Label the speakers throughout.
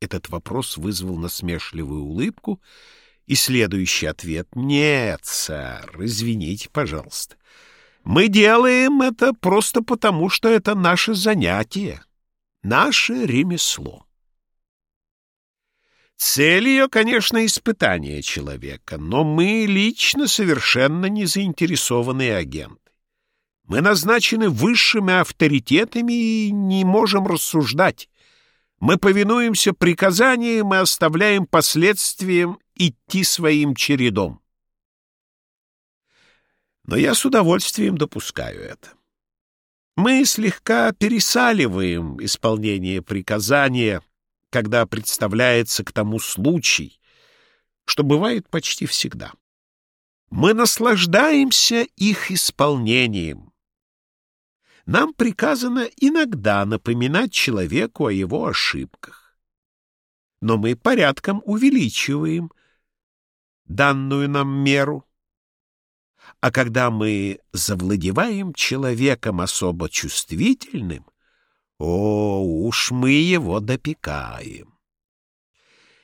Speaker 1: Этот вопрос вызвал насмешливую улыбку, и следующий ответ — «Нет, сэр, извините, пожалуйста. Мы делаем это просто потому, что это наше занятие, наше ремесло». Цель ее, конечно, испытание человека, но мы лично совершенно не заинтересованные агенты. Мы назначены высшими авторитетами и не можем рассуждать. Мы повинуемся приказаниям и оставляем последствиям идти своим чередом. Но я с удовольствием допускаю это. Мы слегка пересаливаем исполнение приказания, когда представляется к тому случай, что бывает почти всегда. Мы наслаждаемся их исполнением. Нам приказано иногда напоминать человеку о его ошибках. Но мы порядком увеличиваем данную нам меру. А когда мы завладеваем человеком особо чувствительным, о, уж мы его допекаем.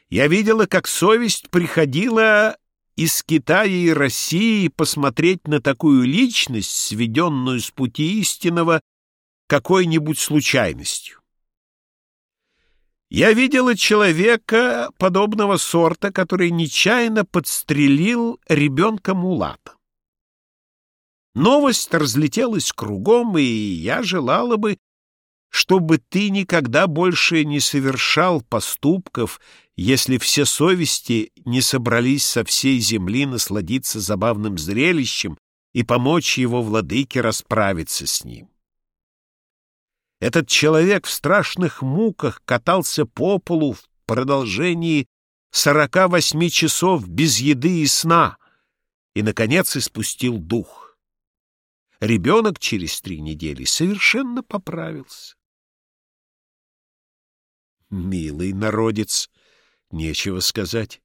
Speaker 1: Я видела, как совесть приходила из Китая и России посмотреть на такую личность, сведенную с пути истинного, какой-нибудь случайностью. Я видела человека подобного сорта, который нечаянно подстрелил ребенка Мулата. Новость разлетелась кругом, и я желала бы, чтобы ты никогда больше не совершал поступков, если все совести не собрались со всей земли насладиться забавным зрелищем и помочь его владыке расправиться с ним. Этот человек в страшных муках катался по полу в продолжении сорока восьми часов без еды и сна и, наконец, испустил дух. Ребенок через три недели совершенно поправился. Милый народец, нечего сказать.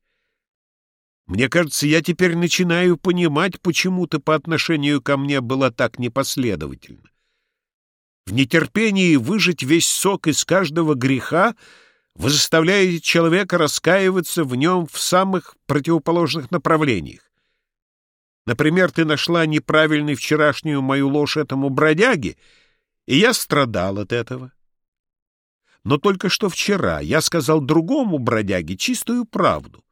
Speaker 1: Мне кажется, я теперь начинаю понимать, почему ты по отношению ко мне была так непоследовательна. В нетерпении выжать весь сок из каждого греха вы заставляете человека раскаиваться в нем в самых противоположных направлениях. Например, ты нашла неправильной вчерашнюю мою ложь этому бродяге, и я страдал от этого. Но только что вчера я сказал другому бродяге чистую правду,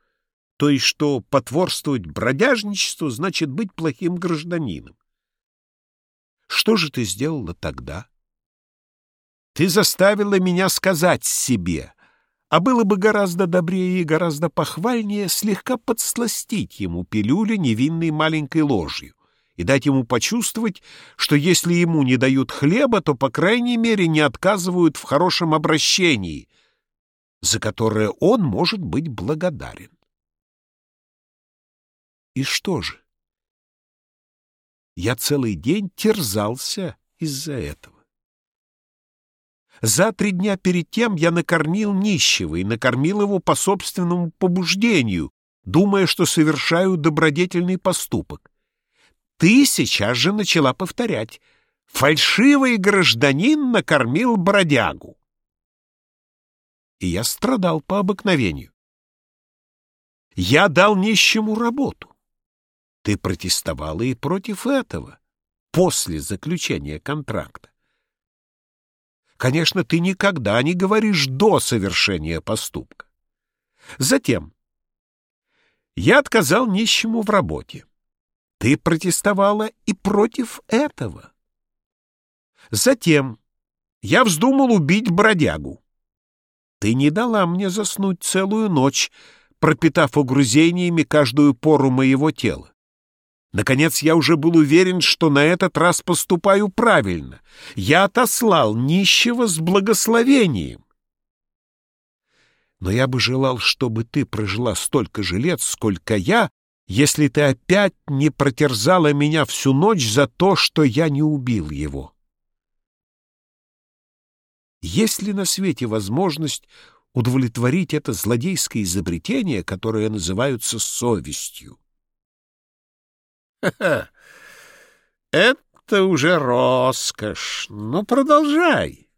Speaker 1: то есть что потворствовать бродяжничеству значит быть плохим гражданином. Что же ты сделала тогда? Ты заставила меня сказать себе, а было бы гораздо добрее и гораздо похвальнее слегка подсластить ему пилюли невинной маленькой ложью и дать ему почувствовать, что если ему не дают хлеба, то, по крайней мере, не отказывают в хорошем обращении, за которое он может быть благодарен. И что же? Я целый день терзался из-за этого. За три дня перед тем я накормил нищего и накормил его по собственному побуждению, думая, что совершаю добродетельный поступок. Ты сейчас же начала повторять. Фальшивый гражданин накормил бродягу. И я страдал по обыкновению. Я дал нищему работу. Ты протестовала и против этого, после заключения контракта. Конечно, ты никогда не говоришь до совершения поступка. Затем я отказал нищему в работе. Ты протестовала и против этого. Затем я вздумал убить бродягу. Ты не дала мне заснуть целую ночь, пропитав угрызениями каждую пору моего тела. Наконец, я уже был уверен, что на этот раз поступаю правильно. Я отослал нищего с благословением. Но я бы желал, чтобы ты прожила столько же лет, сколько я, если ты опять не протерзала меня всю ночь за то, что я не убил его. Есть ли на свете возможность удовлетворить это злодейское изобретение, которое называется совестью? Ха-ха! Это уже роскошь. Ну, продолжай.